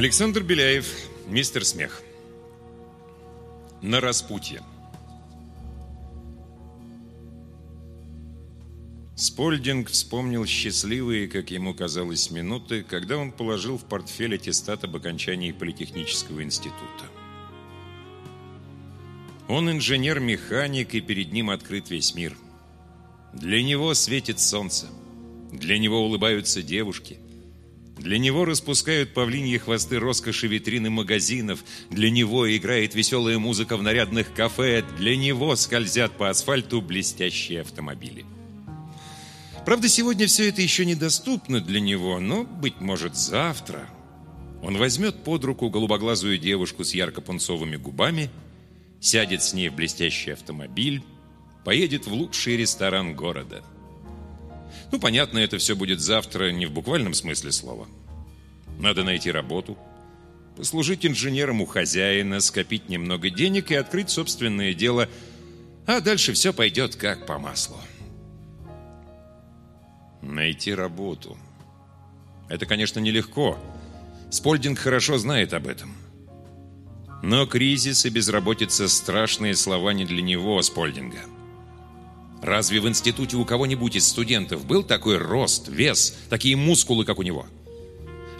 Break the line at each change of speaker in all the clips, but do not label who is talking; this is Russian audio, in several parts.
Александр Беляев, мистер Смех. На распутье. Спольдинг вспомнил счастливые, как ему казалось, минуты, когда он положил в портфель аттестат об окончании Политехнического института. Он инженер-механик, и перед ним открыт весь мир. Для него светит солнце. Для него улыбаются девушки – для него распускают павлиньи хвосты роскоши витрины магазинов. Для него играет веселая музыка в нарядных кафе. Для него скользят по асфальту блестящие автомобили. Правда, сегодня все это еще недоступно для него, но, быть может, завтра он возьмет под руку голубоглазую девушку с ярко-пунцовыми губами, сядет с ней в блестящий автомобиль, поедет в лучший ресторан города – ну, понятно, это все будет завтра не в буквальном смысле слова. Надо найти работу, послужить инженером у хозяина, скопить немного денег и открыть собственное дело, а дальше все пойдет как по маслу. Найти работу. Это, конечно, нелегко. Спольдинг хорошо знает об этом. Но кризис и безработица – страшные слова не для него, Спольдинга. Разве в институте у кого-нибудь из студентов был такой рост, вес, такие мускулы, как у него?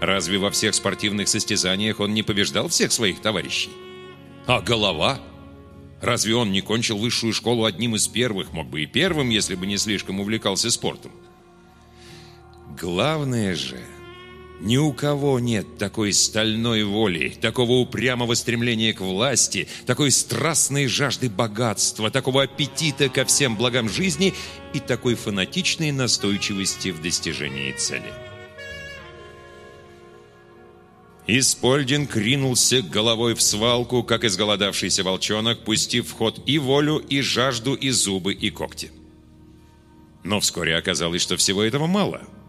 Разве во всех спортивных состязаниях он не побеждал всех своих товарищей? А голова? Разве он не кончил высшую школу одним из первых, мог бы и первым, если бы не слишком увлекался спортом? Главное же – ни у кого нет такой стальной воли, такого упрямого стремления к власти, такой страстной жажды богатства, такого аппетита ко всем благам жизни и такой фанатичной настойчивости в достижении цели. Испольдинг ринулся головой в свалку, как изголодавшийся волчонок, пустив в ход и волю, и жажду, и зубы, и когти. Но вскоре оказалось, что всего этого мало –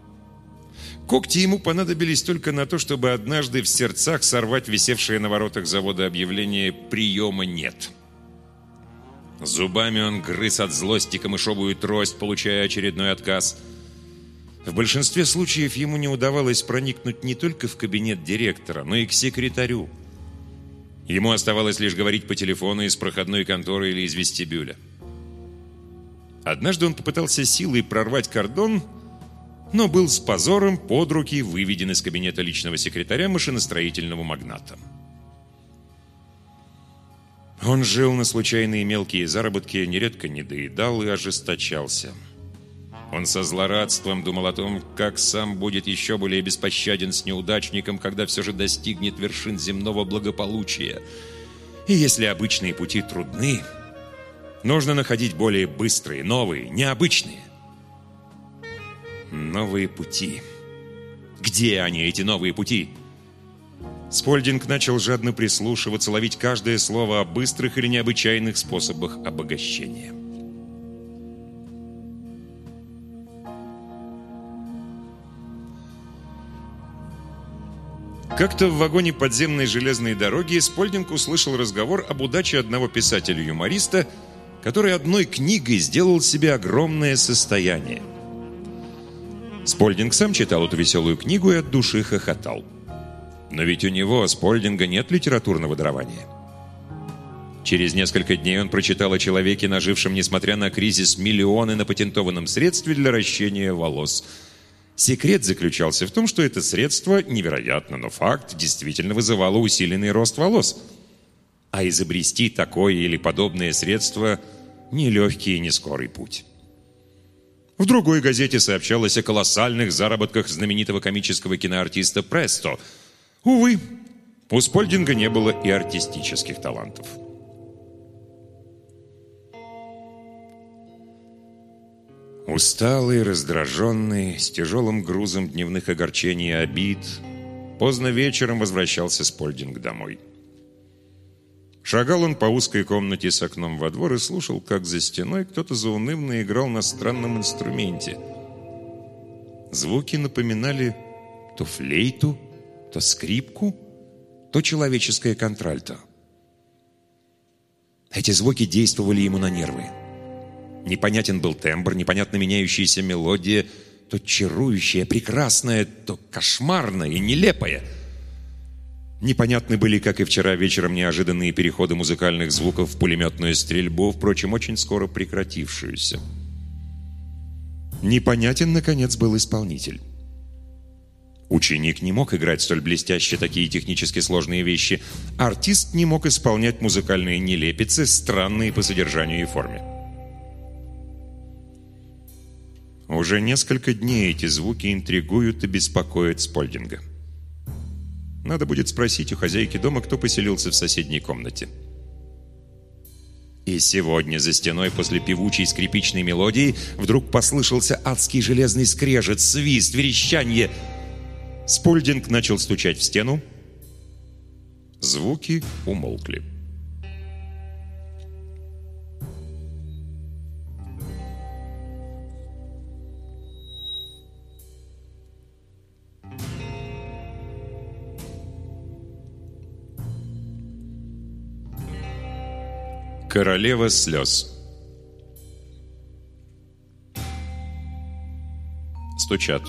Когти ему понадобились только на то, чтобы однажды в сердцах сорвать висевшее на воротах завода объявление «приема нет». Зубами он грыз от злости камышовую трость, получая очередной отказ. В большинстве случаев ему не удавалось проникнуть не только в кабинет директора, но и к секретарю. Ему оставалось лишь говорить по телефону из проходной конторы или из вестибюля. Однажды он попытался силой прорвать кордон – но был с позором под руки выведен из кабинета личного секретаря машиностроительного магната. Он жил на случайные мелкие заработки, нередко не доедал и ожесточался. Он со злорадством думал о том, как сам будет еще более беспощаден с неудачником, когда все же достигнет вершин земного благополучия. И если обычные пути трудны, нужно находить более быстрые, новые, необычные. Новые пути. Где они, эти новые пути? Спольдинг начал жадно прислушиваться, ловить каждое слово о быстрых или необычайных способах обогащения. Как-то в вагоне подземной железной дороги Спольдинг услышал разговор об удаче одного писателя-юмориста, который одной книгой сделал себе огромное состояние. Спольдинг сам читал эту веселую книгу и от души хохотал. Но ведь у него, Спольдинга, нет литературного дарования. Через несколько дней он прочитал о человеке, нажившем, несмотря на кризис, миллионы на патентованном средстве для ращения волос. Секрет заключался в том, что это средство, невероятно, но факт, действительно вызывало усиленный рост волос. А изобрести такое или подобное средство – нелегкий и не скорый путь. В другой газете сообщалось о колоссальных заработках знаменитого комического киноартиста Престо. Увы, у Спольдинга не было и артистических талантов. Усталый, раздраженный, с тяжелым грузом дневных огорчений и обид, поздно вечером возвращался Спольдинг домой. Шагал он по узкой комнате с окном во двор и слушал, как за стеной кто-то заунывно играл на странном инструменте. Звуки напоминали то флейту, то скрипку, то человеческое контральто. Эти звуки действовали ему на нервы. Непонятен был тембр, непонятно меняющаяся мелодия, то чарующая, прекрасная, то кошмарная и нелепая – Непонятны были, как и вчера вечером, неожиданные переходы музыкальных звуков в пулеметную стрельбу, впрочем, очень скоро прекратившуюся. Непонятен, наконец, был исполнитель. Ученик не мог играть столь блестяще такие технически сложные вещи. Артист не мог исполнять музыкальные нелепицы, странные по содержанию и форме. Уже несколько дней эти звуки интригуют и беспокоят Спольдинга. Надо будет спросить у хозяйки дома, кто поселился в соседней комнате. И сегодня за стеной после певучей скрипичной мелодии вдруг послышался адский железный скрежет, свист, верещанье. Спольдинг начал стучать в стену. Звуки умолкли. Королева слез Стучат.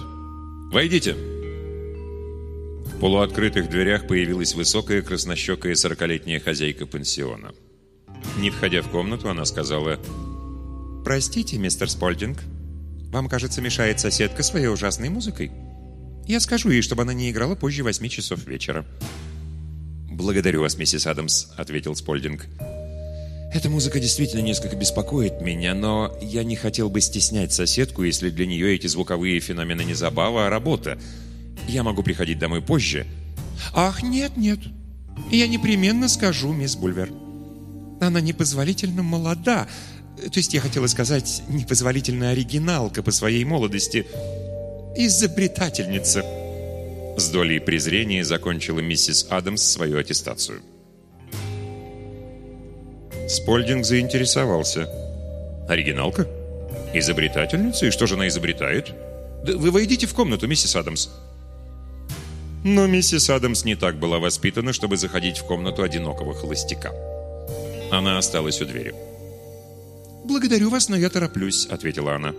«Войдите!» В полуоткрытых дверях появилась высокая краснощекая сорокалетняя хозяйка пансиона. Не входя в комнату, она сказала «Простите, мистер Спольдинг, вам, кажется, мешает соседка своей ужасной музыкой. Я скажу ей, чтобы она не играла позже восьми часов вечера». «Благодарю вас, миссис Адамс», — ответил Спольдинг. «Спольдинг». Эта музыка действительно несколько беспокоит меня, но я не хотел бы стеснять соседку, если для нее эти звуковые феномены не забава, а работа. Я могу приходить домой позже. Ах, нет, нет. Я непременно скажу, мисс Бульвер. Она непозволительно молода. То есть я хотела сказать, непозволительно оригиналка по своей молодости. Изобретательница. С долей презрения закончила миссис Адамс свою аттестацию. Спольдинг заинтересовался. «Оригиналка? Изобретательница? И что же она изобретает?» да «Вы войдите в комнату, миссис Адамс». Но миссис Адамс не так была воспитана, чтобы заходить в комнату одинокого холостяка. Она осталась у двери. «Благодарю вас, но я тороплюсь», — ответила она.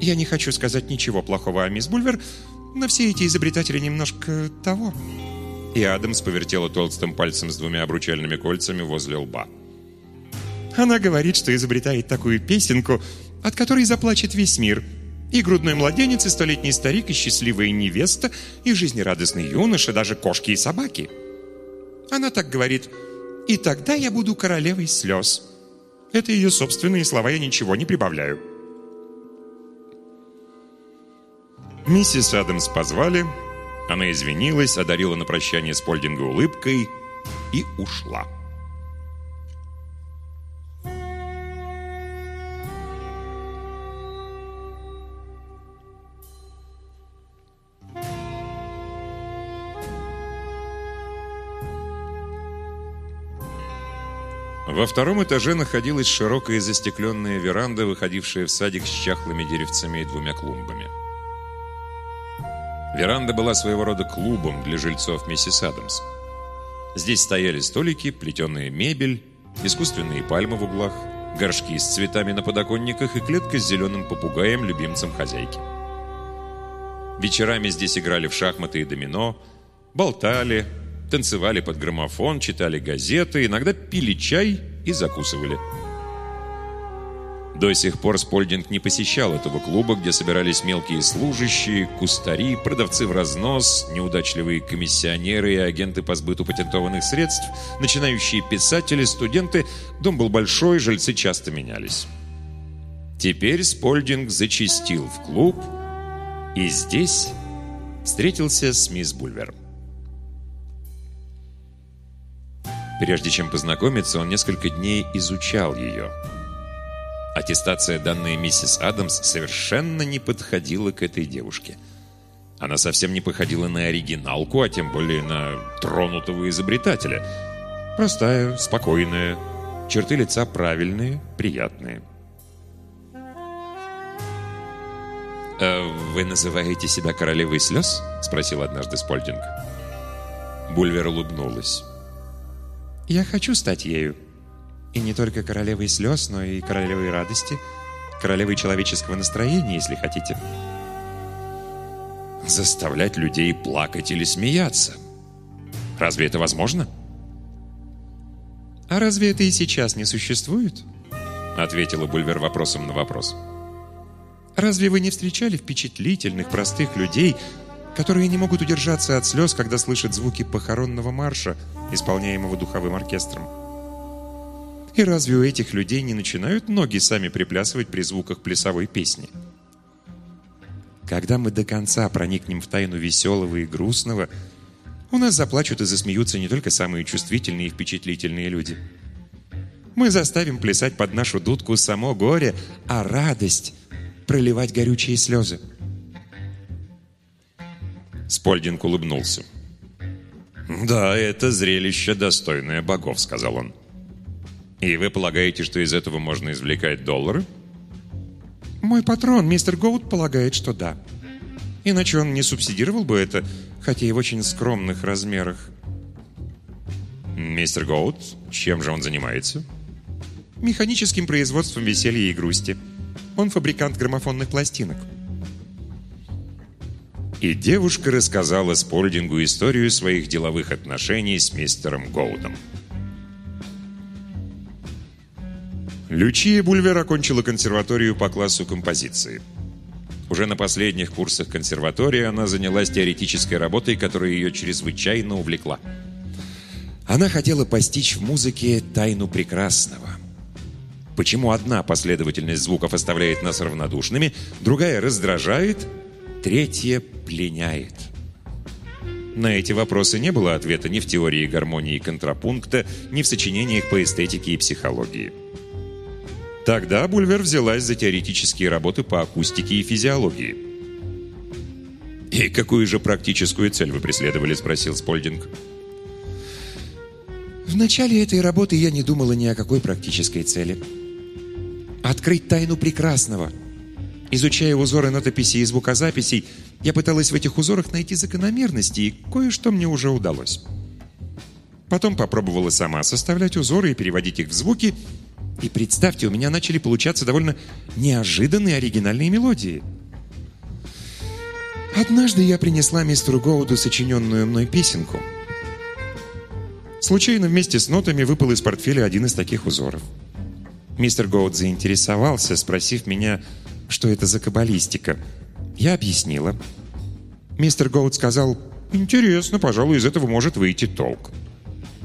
«Я не хочу сказать ничего плохого о мисс Бульвер, но все эти изобретатели немножко того». И Адамс повертела толстым пальцем с двумя обручальными кольцами возле лба. Она говорит, что изобретает такую песенку, от которой заплачет весь мир. И грудной младенец, и столетний старик, и счастливая невеста, и жизнерадостный юноша, даже кошки и собаки. Она так говорит, и тогда я буду королевой слез. Это ее собственные слова, я ничего не прибавляю. Миссис Адамс позвали, она извинилась, одарила на прощание Спольдинга улыбкой и ушла. Во втором этаже находилась широкая застекленная веранда, выходившая в садик с чахлыми деревцами и двумя клумбами. Веранда была своего рода клубом для жильцов миссис Адамс. Здесь стояли столики, плетеная мебель, искусственные пальмы в углах, горшки с цветами на подоконниках и клетка с зеленым попугаем, любимцем хозяйки. Вечерами здесь играли в шахматы и домино, болтали, танцевали под граммофон, читали газеты, иногда пили чай и закусывали. До сих пор Спольдинг не посещал этого клуба, где собирались мелкие служащие, кустари, продавцы в разнос, неудачливые комиссионеры и агенты по сбыту патентованных средств, начинающие писатели, студенты. Дом был большой, жильцы часто менялись. Теперь Спольдинг зачистил в клуб и здесь встретился с мисс Бульвер. Прежде чем познакомиться, он несколько дней изучал ее. Аттестация, данная миссис Адамс, совершенно не подходила к этой девушке. Она совсем не походила на оригиналку, а тем более на тронутого изобретателя. Простая, спокойная, черты лица правильные, приятные. «А «Вы называете себя королевой слез?» — спросил однажды Спольдинг. Бульвер улыбнулась. Я хочу стать ею. И не только королевой слез, но и королевой радости, королевой человеческого настроения, если хотите. Заставлять людей плакать или смеяться. Разве это возможно?
«А разве это и сейчас не существует?» Ответила Бульвер вопросом на вопрос. «Разве вы не встречали впечатлительных, простых людей, которые не могут удержаться от слез, когда слышат звуки похоронного марша, исполняемого духовым оркестром? И разве у этих людей не начинают ноги сами приплясывать при звуках плясовой песни?» Когда мы до конца проникнем в тайну веселого и грустного – у нас заплачут и засмеются не только самые чувствительные и впечатлительные люди. Мы заставим плясать под нашу дудку само горе, а радость — проливать горючие слезы.
Спольдинг улыбнулся. «Да, это зрелище, достойное богов», — сказал он. «И вы полагаете, что из этого можно извлекать доллары?»
«Мой патрон, мистер Гоут, полагает, что да. Иначе он не субсидировал бы это хотя и в очень скромных размерах.
Мистер Гоут, чем же он занимается?
Механическим производством веселья и грусти. Он фабрикант граммофонных пластинок.
И девушка рассказала Спольдингу историю своих деловых отношений с мистером Гоудом. Лючия Бульвер окончила консерваторию по классу композиции – уже на последних курсах консерватории она занялась теоретической работой, которая ее чрезвычайно увлекла. Она хотела постичь в музыке тайну прекрасного. Почему одна последовательность звуков оставляет нас равнодушными, другая раздражает, третья пленяет? На эти вопросы не было ответа ни в теории гармонии и контрапункта, ни в сочинениях по эстетике и психологии. Тогда Бульвер взялась за теоретические работы по акустике и физиологии. «И какую же практическую цель вы преследовали?» – спросил Спольдинг.
В начале этой работы я не думала ни о какой практической цели. Открыть тайну прекрасного. Изучая узоры нотописи и звукозаписей, я пыталась в этих узорах найти закономерности, и кое-что мне уже удалось. Потом попробовала сама составлять узоры и переводить их в звуки – и представьте, у меня начали получаться довольно неожиданные оригинальные мелодии. Однажды я принесла мистеру Гоуду сочиненную мной песенку. Случайно вместе с нотами выпал из портфеля один из таких узоров. Мистер Гоуд заинтересовался, спросив меня, что это за каббалистика. Я объяснила. Мистер Гоуд сказал, «Интересно, пожалуй, из этого может выйти толк».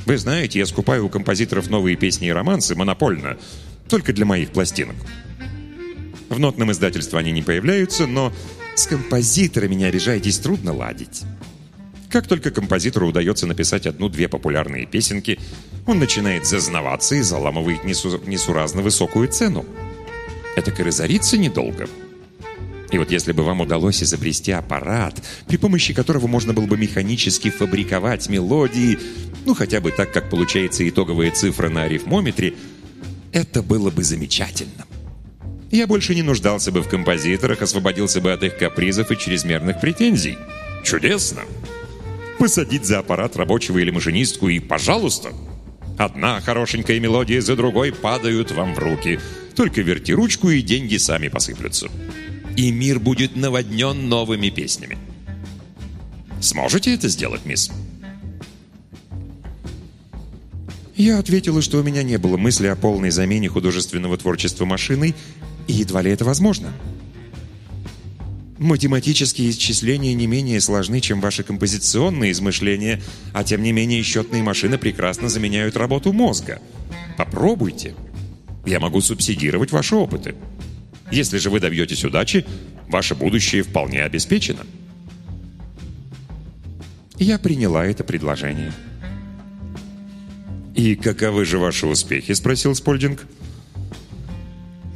Вы знаете, я скупаю у композиторов новые песни и романсы монопольно, только для моих пластинок. В нотном издательстве они не появляются, но с композиторами, не обижайтесь, трудно ладить. Как только композитору удается написать одну-две популярные песенки, он начинает зазнаваться и заламывает несу... несуразно высокую цену. Это и разориться недолго. И вот если бы вам удалось изобрести аппарат, при помощи которого можно было бы механически фабриковать мелодии, ну хотя бы так, как получается итоговая цифра на арифмометре, это было бы замечательно. Я больше не нуждался бы в композиторах, освободился бы от их капризов и чрезмерных претензий. Чудесно! Посадить за аппарат рабочего или машинистку и «пожалуйста!» Одна хорошенькая мелодия за другой падают вам в руки. Только верти ручку, и деньги сами посыплются и мир будет наводнен новыми песнями. Сможете это сделать, мисс? Я ответила, что у меня не было мысли о полной замене художественного творчества машиной, и едва ли это возможно. Математические исчисления не менее сложны, чем ваши композиционные измышления, а тем не менее счетные машины прекрасно заменяют работу мозга. Попробуйте. Я могу субсидировать ваши опыты. Если же вы добьетесь удачи, ваше будущее вполне обеспечено. Я приняла это предложение.
«И каковы же ваши успехи?» – спросил Спольдинг.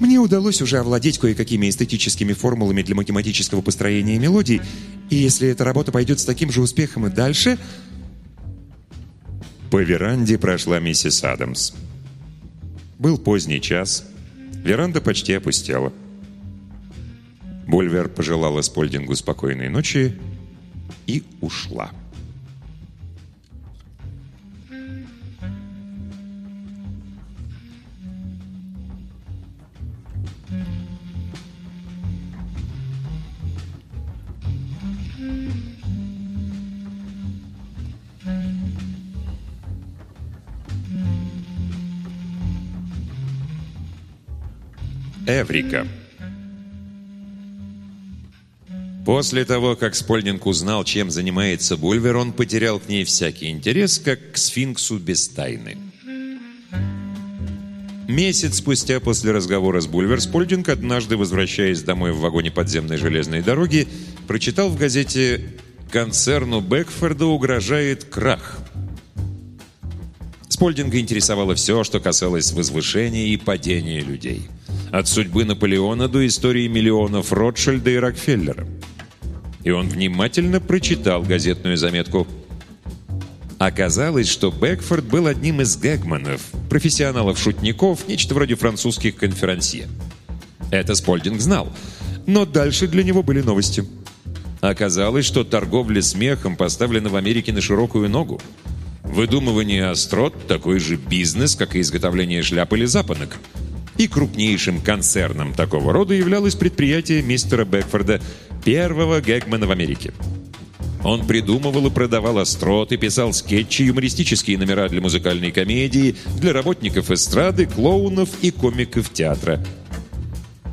Мне удалось уже овладеть кое-какими эстетическими формулами для математического построения мелодий, и если эта работа пойдет с таким же успехом и дальше...
По веранде прошла миссис Адамс. Был поздний час. Веранда почти опустела. Больвер пожелала Спольдингу спокойной ночи и ушла. Эврика. После того, как Спольдинг узнал, чем занимается Бульвер, он потерял к ней всякий интерес, как к сфинксу без тайны. Месяц спустя после разговора с Бульвер, Спольдинг, однажды возвращаясь домой в вагоне подземной железной дороги, прочитал в газете «Концерну Бекфорда угрожает крах». Спольдинга интересовало все, что касалось возвышения и падения людей. От судьбы Наполеона до истории миллионов Ротшильда и Рокфеллера и он внимательно прочитал газетную заметку. Оказалось, что Бекфорд был одним из гэгманов, профессионалов-шутников, нечто вроде французских конферансье. Это Спольдинг знал, но дальше для него были новости. Оказалось, что торговля смехом поставлена в Америке на широкую ногу. Выдумывание острот – такой же бизнес, как и изготовление шляп или запонок – и крупнейшим концерном такого рода являлось предприятие мистера Бекфорда, первого гэгмана в Америке. Он придумывал и продавал остроты, писал скетчи, юмористические номера для музыкальной комедии, для работников эстрады, клоунов и комиков театра –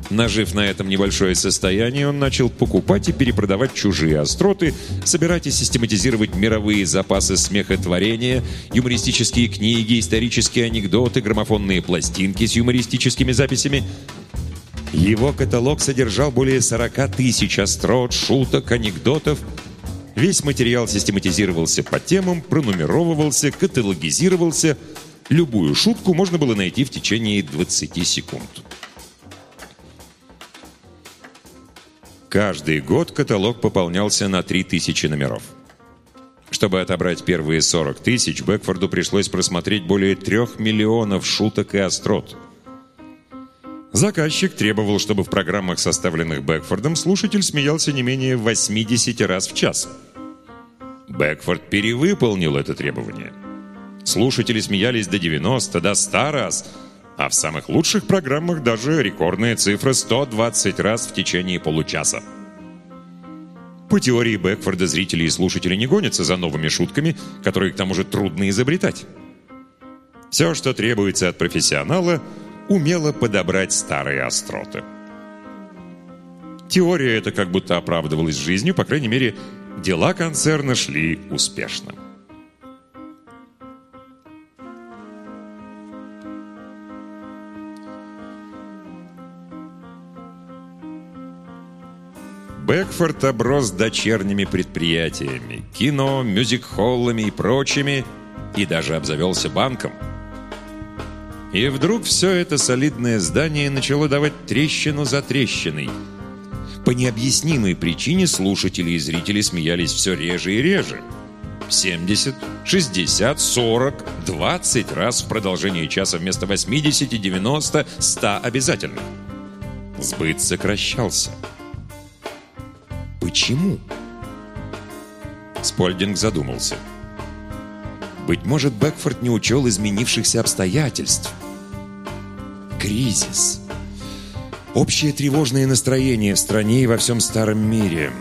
Нажив на этом небольшое состояние, он начал покупать и перепродавать чужие остроты, собирать и систематизировать мировые запасы смехотворения, юмористические книги, исторические анекдоты, граммофонные пластинки с юмористическими записями. Его каталог содержал более 40 тысяч острот, шуток, анекдотов. Весь материал систематизировался по темам, пронумеровывался, каталогизировался. Любую шутку можно было найти в течение 20 секунд. Каждый год каталог пополнялся на 3000 номеров. Чтобы отобрать первые 40 тысяч, Бекфорду пришлось просмотреть более трех миллионов шуток и острот. Заказчик требовал, чтобы в программах, составленных Бекфордом, слушатель смеялся не менее 80 раз в час. Бекфорд перевыполнил это требование. Слушатели смеялись до 90, до 100 раз – а в самых лучших программах даже рекордная цифра 120 раз в течение получаса. По теории Бэкфорда зрители и слушатели не гонятся за новыми шутками, которые к тому же трудно изобретать. Все, что требуется от профессионала, умело подобрать старые остроты. Теория эта как будто оправдывалась жизнью, по крайней мере, дела концерна шли успешно. Бэкфорд оброс дочерними предприятиями, кино, мюзик-холлами и прочими, и даже обзавелся банком. И вдруг все это солидное здание начало давать трещину за трещиной. По необъяснимой причине слушатели и зрители смеялись все реже и реже. 70, 60, 40, 20 раз в продолжении часа вместо 80, 90, 100 обязательно. Сбыт сокращался. Почему? Спольдинг задумался. Быть может, Бэкфорд не учел изменившихся обстоятельств. Кризис. Общее тревожное настроение в стране и во всем старом мире.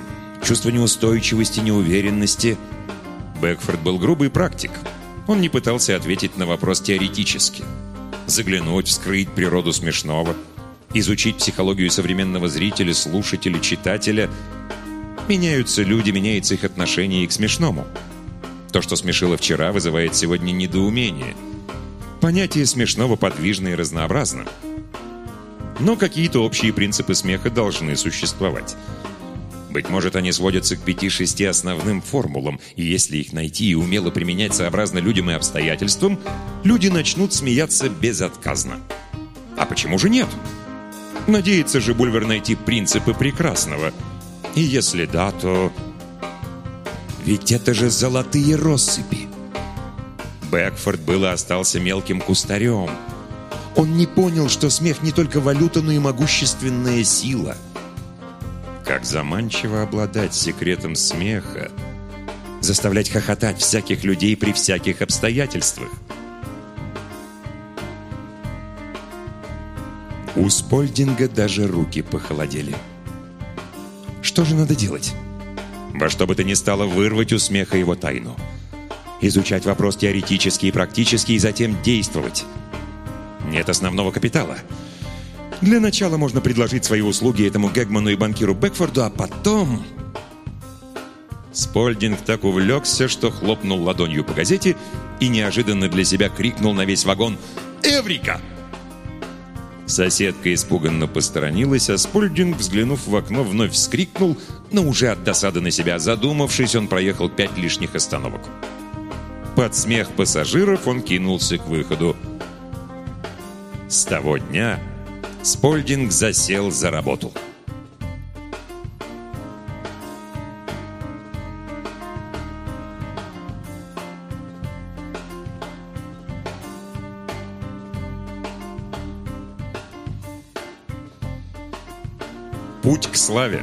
Чувство неустойчивости, неуверенности. Бэкфорд был грубый практик. Он не пытался ответить на вопрос теоретически. Заглянуть, вскрыть природу смешного, изучить психологию современного зрителя, слушателя, читателя – Меняются люди, меняется их отношение и к смешному. То, что смешило вчера, вызывает сегодня недоумение. Понятие смешного подвижно и разнообразно. Но какие-то общие принципы смеха должны существовать. Быть может, они сводятся к пяти-шести основным формулам, и если их найти и умело применять сообразно людям и обстоятельствам, люди начнут смеяться безотказно. А почему же нет? Надеется же Бульвер найти принципы прекрасного – и если да, то... Ведь это же золотые россыпи. Бэкфорд и остался мелким кустарем. Он не понял, что смех не только валюта, но и могущественная сила. Как заманчиво обладать секретом смеха, заставлять хохотать всяких людей при всяких обстоятельствах. У Спольдинга даже руки похолодели. Что же надо делать? Во что бы то ни стало вырвать у смеха его тайну. Изучать вопрос теоретически и практически, и затем действовать. Нет основного капитала.
Для начала можно предложить свои услуги этому Гэгману и банкиру Бекфорду, а потом... Спольдинг так увлекся, что хлопнул ладонью по газете и неожиданно для себя крикнул на весь вагон «Эврика!». Соседка испуганно посторонилась, а Спольдинг, взглянув в окно, вновь вскрикнул, но уже от досады на себя задумавшись, он проехал пять лишних остановок. Под смех пассажиров он кинулся к выходу. С того дня Спольдинг засел за работу. Путь к славе.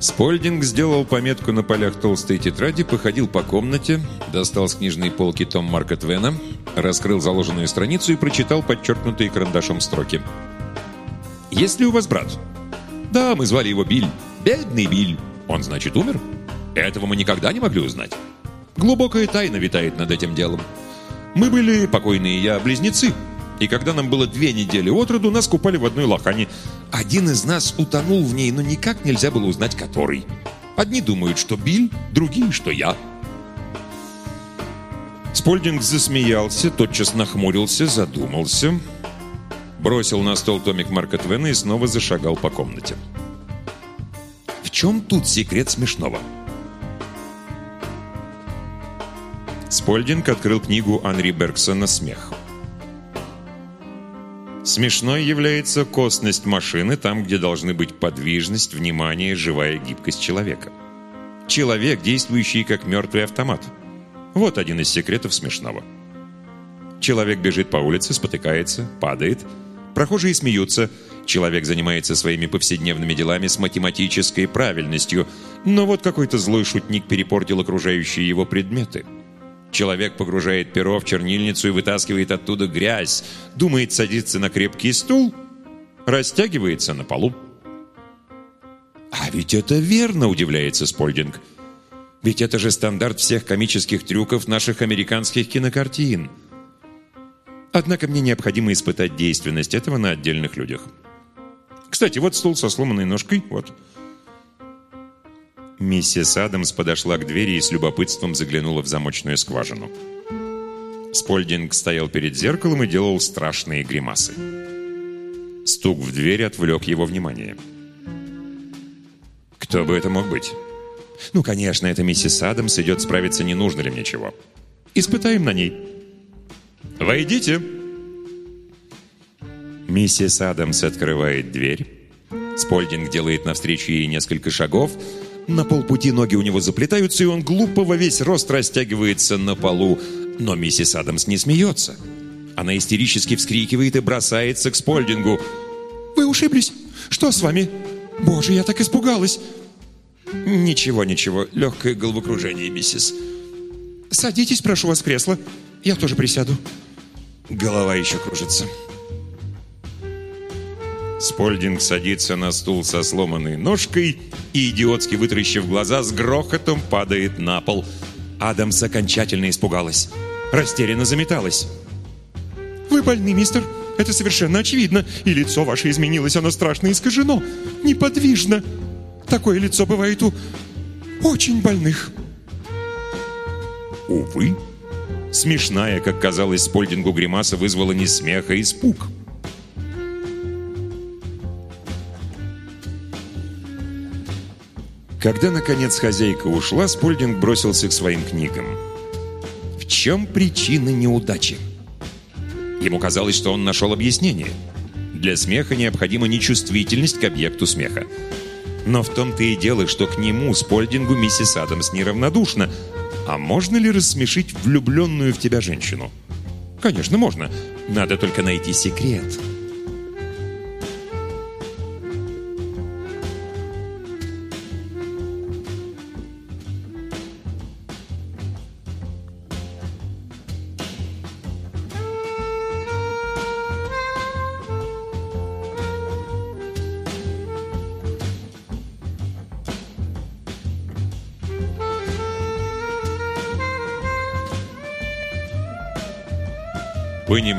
Спольдинг сделал пометку на полях толстой тетради, походил по комнате, достал с книжной полки том Марка Твена, раскрыл заложенную страницу и прочитал подчеркнутые карандашом строки. «Есть ли у вас брат?» «Да, мы звали его Биль. Бедный Биль. Он, значит, умер? Этого мы никогда не могли узнать. Глубокая тайна витает над этим делом. Мы были, покойные я, близнецы». И когда нам было две недели от роду, нас купали в одной лохане. Один из нас утонул в ней, но никак нельзя было узнать, который. Одни думают, что Биль, другие, что я. Спольдинг засмеялся, тотчас нахмурился, задумался, бросил на стол томик Марка Твена и снова зашагал по комнате. В чем тут секрет смешного? Спольдинг открыл книгу Анри Бергсона «Смех». Смешной является костность машины там, где должны быть подвижность, внимание, живая гибкость человека. Человек, действующий как мертвый автомат. Вот один из секретов смешного. Человек бежит по улице, спотыкается, падает. Прохожие смеются. Человек занимается своими повседневными делами с математической правильностью. Но вот какой-то злой шутник перепортил окружающие его предметы – Человек погружает перо в чернильницу и вытаскивает оттуда грязь. Думает садиться на крепкий стул, растягивается на полу. «А ведь это верно!» – удивляется Спольдинг. «Ведь это же стандарт всех комических трюков наших американских кинокартин!» Однако мне необходимо испытать действенность этого на отдельных людях. Кстати, вот стул со сломанной ножкой, вот. Миссис Адамс подошла к двери и с любопытством заглянула в замочную скважину. Спольдинг стоял перед зеркалом и делал страшные гримасы. Стук в дверь отвлек его внимание. Кто бы это мог быть? Ну, конечно, это миссис Адамс идет справиться, не нужно ли мне чего. Испытаем на ней. «Войдите!» Миссис Адамс открывает дверь. Спольдинг делает навстречу ей несколько шагов – на полпути ноги у него заплетаются, и он глупо во весь рост растягивается на полу. Но миссис Адамс не смеется. Она истерически вскрикивает и бросается к Спольдингу. «Вы ушиблись? Что с вами? Боже, я так испугалась!» «Ничего, ничего. Легкое головокружение, миссис». «Садитесь, прошу вас, в кресло. Я тоже присяду». Голова еще кружится. Спольдинг садится на стул со сломанной ножкой и, идиотски вытрящив глаза, с грохотом падает на пол. Адамс окончательно испугалась. Растерянно заметалась. «Вы больны, мистер? Это совершенно очевидно. И лицо ваше изменилось, оно страшно искажено. Неподвижно. Такое лицо бывает у очень больных». Увы, смешная, как казалось Спольдингу, гримаса вызвала не смех, а испуг. Когда, наконец, хозяйка ушла, Спольдинг бросился к своим книгам. В чем причина неудачи? Ему казалось, что он нашел объяснение. Для смеха необходима нечувствительность к объекту смеха. Но в том-то и дело, что к нему, Спольдингу, миссис Адамс неравнодушна. А можно ли рассмешить влюбленную в тебя женщину? Конечно, можно. Надо только найти секрет.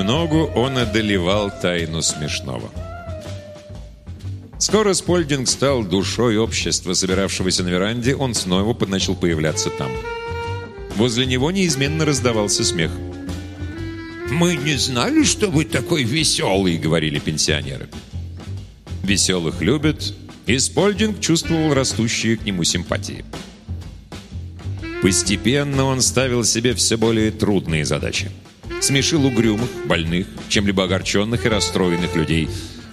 Понемногу он одолевал тайну смешного. Скоро Спольдинг стал душой общества, собиравшегося на веранде, он снова начал появляться там. Возле него неизменно раздавался смех. «Мы не знали, что вы такой веселый», — говорили пенсионеры. Веселых любят, и Спольдинг чувствовал растущие к нему симпатии. Постепенно он ставил себе все более трудные задачи. Смешил угрюмых, больных, чем-либо огорченных и расстроенных людей.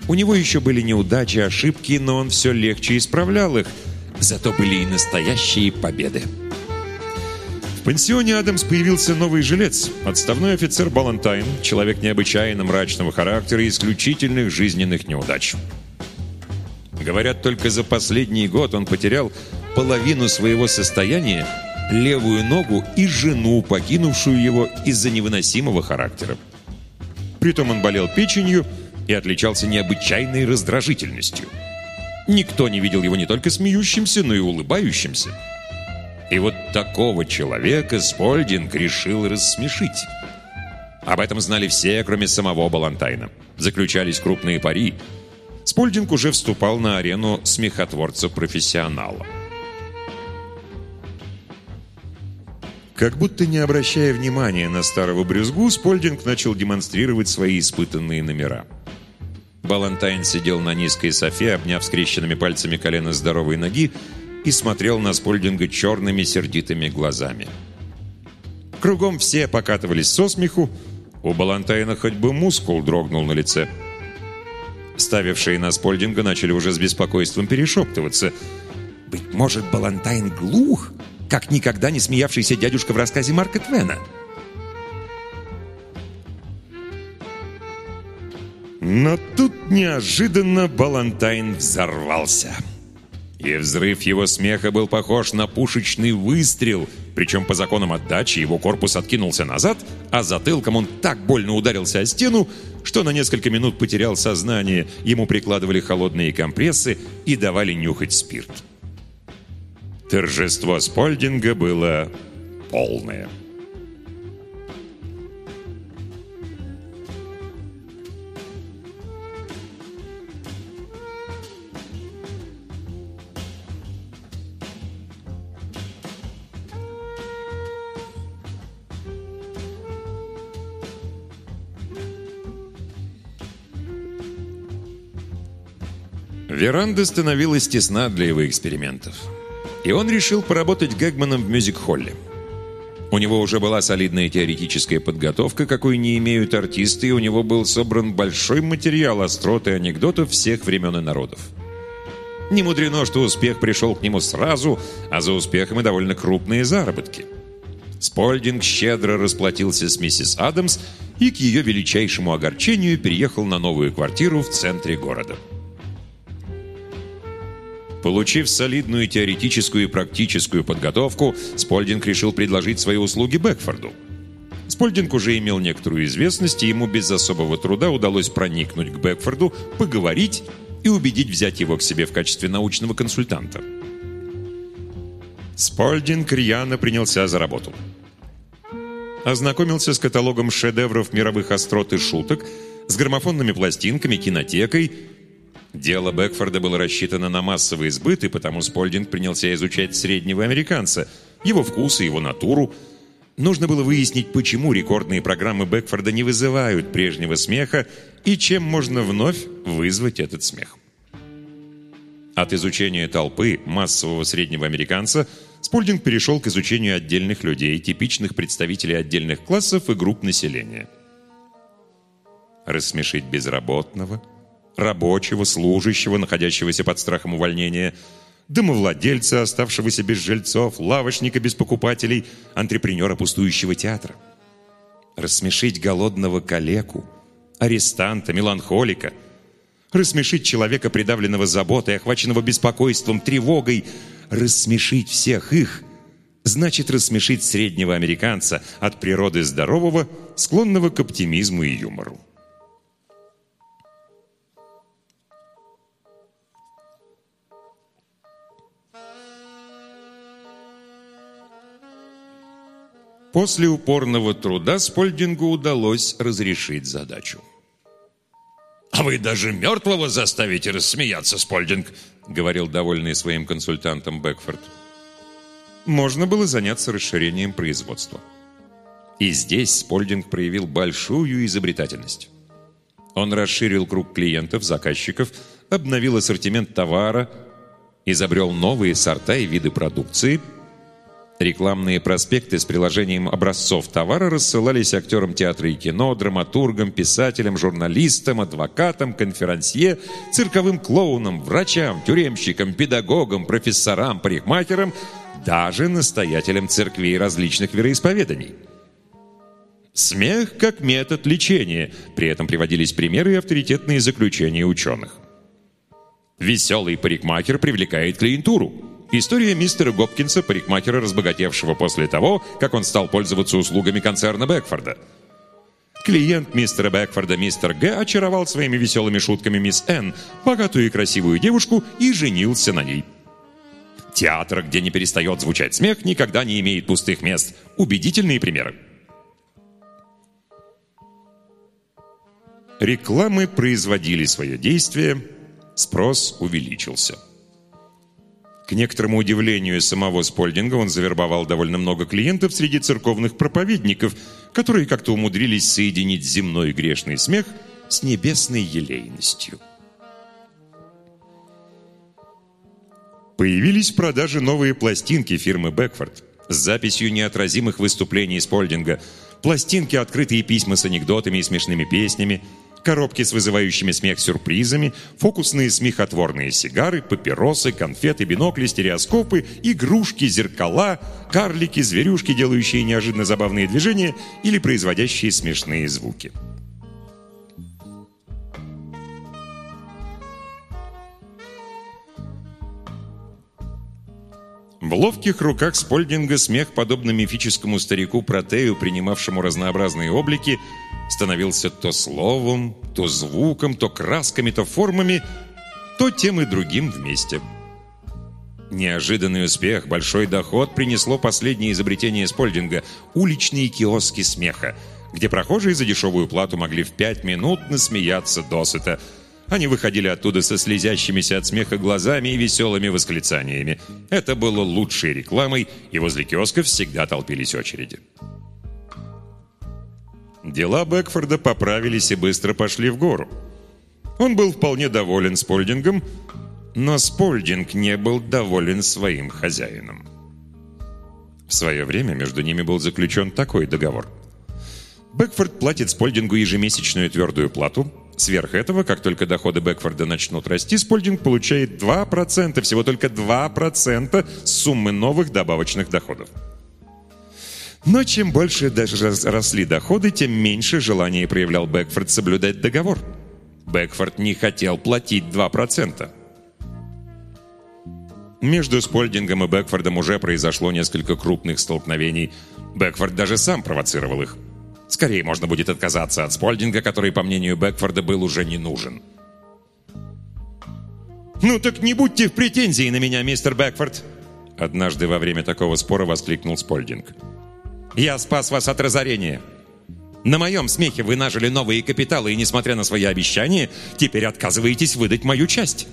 У него еще были неудачи, ошибки, но он все легче исправлял их. Зато были и настоящие победы. В пансионе Адамс появился новый жилец, отставной офицер Балантайн, человек необычайно мрачного характера и исключительных жизненных неудач. Говорят, только за последний год он потерял половину своего состояния левую ногу и жену, покинувшую его из-за невыносимого характера. Притом он болел печенью и отличался необычайной раздражительностью. Никто не видел его не только смеющимся, но и улыбающимся. И вот такого человека Спольдинг решил рассмешить. Об этом знали все, кроме самого Балантайна. Заключались крупные пари. Спольдинг уже вступал на арену смехотворца-профессионала. Как будто не обращая внимания на старого брюзгу, Спольдинг начал демонстрировать свои испытанные номера. Балантайн сидел на низкой софе, обняв скрещенными пальцами колено здоровой ноги и смотрел на Спольдинга черными сердитыми глазами. Кругом все покатывались со смеху, у Балантайна хоть бы мускул дрогнул на лице. Ставившие на Спольдинга начали уже с беспокойством перешептываться. «Быть может, Балантайн глух?» Как никогда не смеявшийся дядюшка в рассказе Марка Твена. Но тут неожиданно Балантайн взорвался. И взрыв его смеха был похож на пушечный выстрел, причем по законам отдачи его корпус откинулся назад, а затылком он так больно ударился о стену, что на несколько минут потерял сознание, ему прикладывали холодные компрессы и давали нюхать спирт. Торжество Спольдинга было полное. Веранда становилась тесна для его экспериментов. И он решил поработать Гэгманом в мюзик-холле. У него уже была солидная теоретическая подготовка, какой не имеют артисты, и у него был собран большой материал острот и анекдотов всех времен и народов. Не мудрено, что успех пришел к нему сразу, а за успехом и довольно крупные заработки. Спольдинг щедро расплатился с миссис Адамс и к ее величайшему огорчению переехал на новую квартиру в центре города. Получив солидную теоретическую и практическую подготовку, Спольдинг решил предложить свои услуги Бэкфорду. Спольдинг уже имел некоторую известность, и ему без особого труда удалось проникнуть к Бэкфорду, поговорить и убедить взять его к себе в качестве научного консультанта. Спольдинг рьяно принялся за работу. Ознакомился с каталогом шедевров мировых острот и шуток, с граммофонными пластинками, кинотекой – Дело Бэкфорда было рассчитано на массовый сбыт, и потому Спольдинг принялся изучать среднего американца, его вкусы, его натуру. Нужно было выяснить, почему рекордные программы Бэкфорда не вызывают прежнего смеха и чем можно вновь вызвать этот смех. От изучения толпы массового среднего американца Спольдинг перешел к изучению отдельных людей, типичных представителей отдельных классов и групп населения. Рассмешить безработного – рабочего, служащего, находящегося под страхом увольнения, домовладельца, оставшегося без жильцов, лавочника без покупателей, антрепренера пустующего театра. Рассмешить голодного калеку, арестанта, меланхолика, рассмешить человека, придавленного заботой, охваченного беспокойством, тревогой, рассмешить всех их – значит рассмешить среднего американца от природы здорового, склонного к оптимизму и юмору. После упорного труда Спольдингу удалось разрешить задачу.
«А вы даже мертвого заставите рассмеяться, Спольдинг», говорил довольный своим консультантом Бэкфорд.
Можно было заняться расширением производства. И здесь Спольдинг проявил большую изобретательность. Он расширил круг клиентов, заказчиков, обновил ассортимент товара, изобрел новые сорта и виды продукции – Рекламные проспекты с приложением образцов товара рассылались актерам театра и кино, драматургам, писателям, журналистам, адвокатам, конферансье, цирковым клоунам, врачам, тюремщикам, педагогам, профессорам, парикмахерам, даже настоятелям церквей различных вероисповеданий. Смех как метод лечения. При этом приводились примеры и авторитетные заключения ученых. Веселый парикмахер привлекает клиентуру. История мистера Гопкинса, парикмахера, разбогатевшего после того, как он стал пользоваться услугами концерна Бэкфорда. Клиент мистера Бэкфорда, мистер Г, очаровал своими веселыми шутками мисс Н, богатую и красивую девушку, и женился на ней. Театр, где не перестает звучать смех, никогда не имеет пустых мест. Убедительные примеры. Рекламы производили свое действие, спрос увеличился. К некоторому удивлению самого Спольдинга он завербовал довольно много клиентов среди церковных проповедников, которые как-то умудрились соединить земной грешный смех с небесной елейностью. Появились в продаже новые пластинки фирмы «Бэкфорд» с записью неотразимых выступлений Спольдинга, пластинки «Открытые письма с анекдотами и смешными песнями», коробки с вызывающими смех сюрпризами, фокусные смехотворные сигары, папиросы, конфеты, бинокли, стереоскопы, игрушки, зеркала, карлики, зверюшки, делающие неожиданно забавные движения или производящие смешные звуки. В ловких руках Спольдинга смех, подобно мифическому старику Протею, принимавшему разнообразные облики, становился то словом, то звуком, то красками, то формами, то тем и другим вместе. Неожиданный успех, большой доход принесло последнее изобретение Спольдинга – уличные киоски смеха, где прохожие за дешевую плату могли в пять минут насмеяться досыта. Они выходили оттуда со слезящимися от смеха глазами и веселыми восклицаниями. Это было лучшей рекламой, и возле киосков всегда толпились очереди. Дела Бэкфорда поправились и быстро пошли в гору. Он был вполне доволен Спольдингом, но Спольдинг не был доволен своим хозяином. В свое время между ними был заключен такой договор. Бэкфорд платит Спольдингу ежемесячную твердую плату. Сверх этого, как только доходы Бэкфорда начнут расти, Спольдинг получает 2%, всего только 2% суммы новых добавочных доходов. Но чем больше даже росли доходы, тем меньше желания проявлял Бэкфорд соблюдать договор. Бэкфорд не хотел платить 2%. Между Спольдингом и Бэкфордом уже произошло несколько крупных столкновений. Бэкфорд даже сам провоцировал их. Скорее можно будет отказаться от Спольдинга, который, по мнению Бэкфорда, был уже не нужен. «Ну так не будьте в претензии на меня, мистер Бэкфорд!» Однажды во время такого спора воскликнул Спольдинг. Я спас вас от разорения. На моем смехе вы нажили новые капиталы, и, несмотря на свои обещания, теперь отказываетесь выдать мою часть.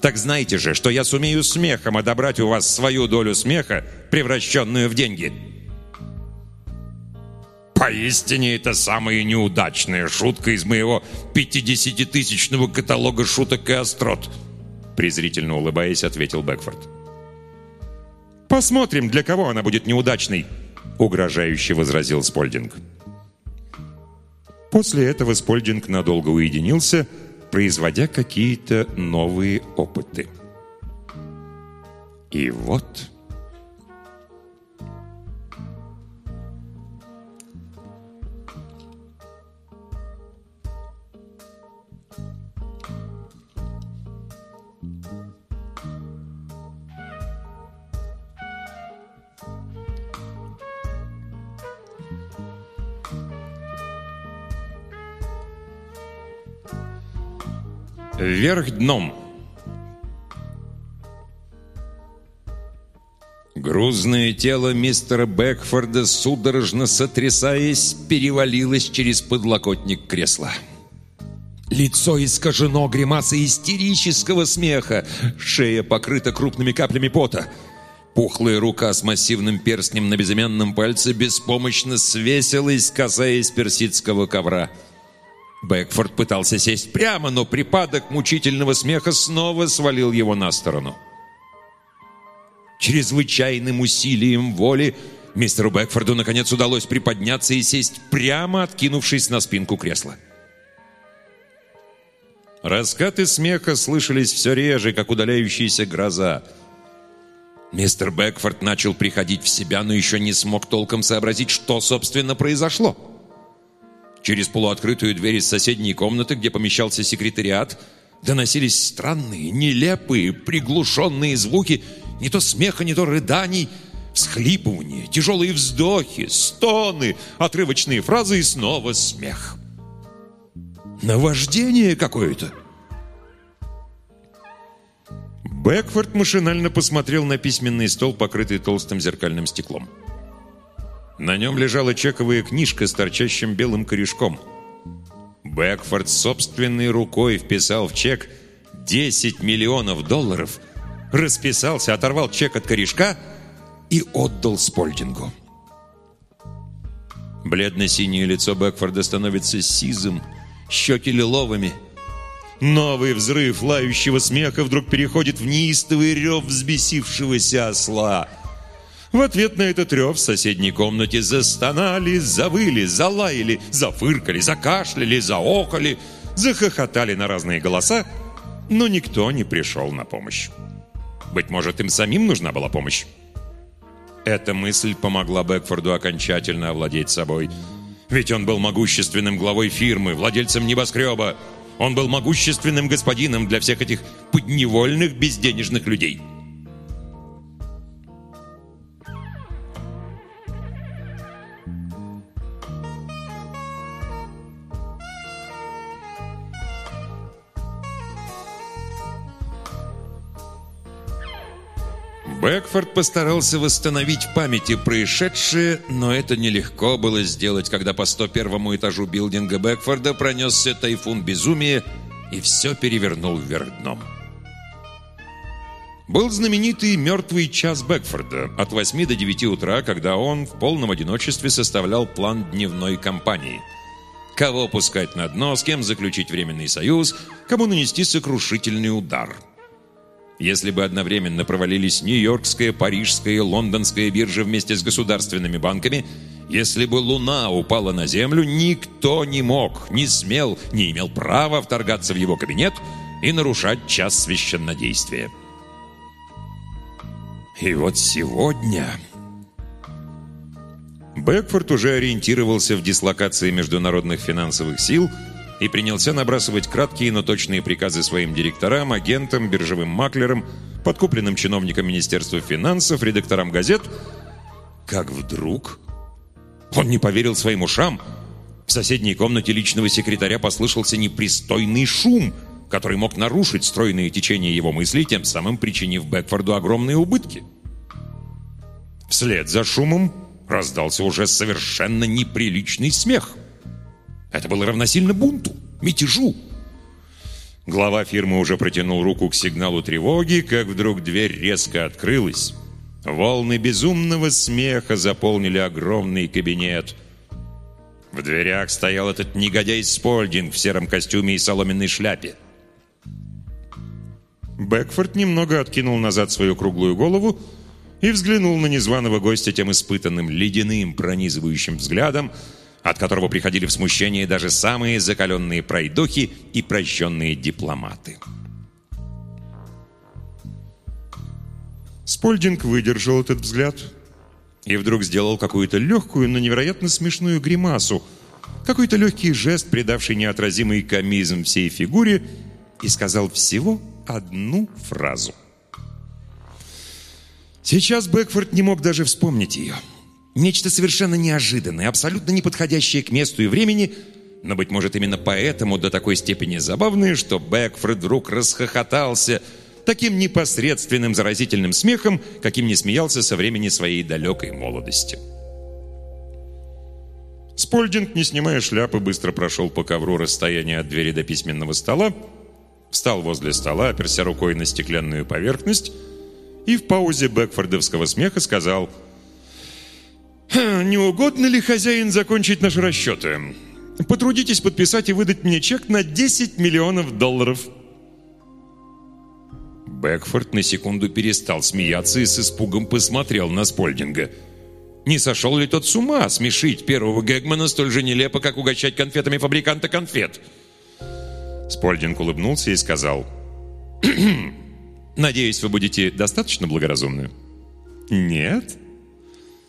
Так знаете же, что я сумею смехом отобрать у вас свою долю смеха, превращенную в деньги. Поистине, это самая неудачная шутка из моего 50-тысячного каталога шуток и острот. Презрительно улыбаясь, ответил Бэкфорд. Посмотрим, для кого она будет неудачной. — угрожающе возразил Спольдинг. После этого Спольдинг надолго уединился, производя какие-то новые опыты. И вот... Вверх дном. Грузное тело мистера Бэкфорда, судорожно сотрясаясь, перевалилось через подлокотник кресла. Лицо искажено гримасой истерического смеха, шея покрыта крупными каплями пота. Пухлая рука с массивным перстнем на безымянном пальце беспомощно свесилась, касаясь персидского ковра. Бэкфорд пытался сесть прямо, но припадок мучительного смеха снова свалил его на сторону. Чрезвычайным усилием воли мистеру Бэкфорду наконец удалось приподняться и сесть прямо, откинувшись на спинку кресла. Раскаты смеха слышались все реже, как удаляющаяся гроза. Мистер Бэкфорд начал приходить в себя, но еще не смог толком сообразить, что, собственно, произошло. Через полуоткрытую дверь из соседней комнаты, где помещался секретариат, доносились странные, нелепые, приглушенные звуки не то смеха, не то рыданий, всхлипывания, тяжелые вздохи, стоны, отрывочные фразы и снова смех. Наваждение какое-то.
Бэкфорд машинально посмотрел на письменный стол, покрытый толстым зеркальным стеклом. На нем лежала чековая книжка с торчащим белым корешком. Бэкфорд собственной рукой вписал в чек 10 миллионов долларов, расписался, оторвал чек от корешка и отдал Спольдингу. Бледно-синее лицо Бэкфорда становится сизым, щеки лиловыми. Новый взрыв лающего смеха вдруг переходит в неистовый рев взбесившегося осла. В ответ на этот рев в соседней комнате застонали, завыли, залаяли, зафыркали, закашляли, заохали, захохотали на разные голоса, но никто не пришел на помощь. Быть может, им самим нужна была помощь. Эта мысль помогла Бэкфорду окончательно овладеть собой – ведь он был могущественным главой фирмы, владельцем небоскреба. Он был могущественным господином для всех этих подневольных безденежных людей. Бэкфорд постарался восстановить в памяти происшедшее, но это нелегко было сделать, когда по 101 этажу билдинга Бэкфорда пронесся тайфун безумия и все перевернул вверх дном. Был знаменитый «Мертвый час Бэкфорда» от 8 до 9 утра, когда он в полном одиночестве составлял план дневной кампании. Кого пускать на дно, с кем заключить временный союз, кому нанести сокрушительный удар – если бы одновременно провалились Нью-Йоркская, Парижская Лондонская биржи вместе с государственными банками, если бы Луна упала на Землю, никто не мог, не смел, не имел права вторгаться в его кабинет и нарушать час священнодействия. И вот сегодня... Бэкфорд уже ориентировался в дислокации международных финансовых сил – и принялся набрасывать краткие, но точные приказы своим директорам, агентам, биржевым маклерам, подкупленным чиновникам Министерства финансов, редакторам газет, как вдруг он не поверил своим ушам. В соседней комнате личного секретаря послышался непристойный шум, который мог нарушить стройное течение его мыслей, тем самым причинив Бэкфорду огромные убытки. Вслед за шумом раздался уже совершенно неприличный смех – это было равносильно бунту, мятежу. Глава фирмы уже протянул руку к сигналу тревоги, как вдруг дверь резко открылась. Волны безумного смеха заполнили огромный кабинет. В дверях стоял этот негодяй Спольдинг в сером костюме и соломенной шляпе. Бэкфорд немного откинул назад свою круглую голову и взглянул на незваного гостя тем испытанным, ледяным, пронизывающим взглядом, от которого приходили в смущение даже самые закаленные пройдохи и прощенные дипломаты. Спольдинг выдержал этот взгляд и вдруг сделал какую-то легкую, но невероятно смешную гримасу, какой-то легкий жест, придавший неотразимый комизм всей фигуре, и сказал всего одну фразу. Сейчас Бэкфорд не мог даже вспомнить ее – Нечто совершенно неожиданное, абсолютно неподходящее к месту и времени, но, быть может, именно поэтому до такой степени забавное, что Бэкфред вдруг расхохотался, таким непосредственным заразительным смехом, каким не смеялся со времени своей далекой молодости. Спольдинг, не снимая шляпы, быстро прошел по ковру расстояние от двери до письменного стола, встал возле стола, оперся рукой на стеклянную поверхность и в паузе Бэкфордовского смеха сказал «Не угодно ли, хозяин, закончить наши расчеты? Потрудитесь подписать и выдать мне чек на 10 миллионов долларов». Бэкфорд на секунду перестал смеяться и с испугом посмотрел на Спольдинга. Не сошел ли тот с ума смешить первого Гэгмана столь же нелепо, как угощать конфетами фабриканта конфет? Спольдинг улыбнулся и сказал, «Надеюсь, вы будете достаточно благоразумны?» «Нет?»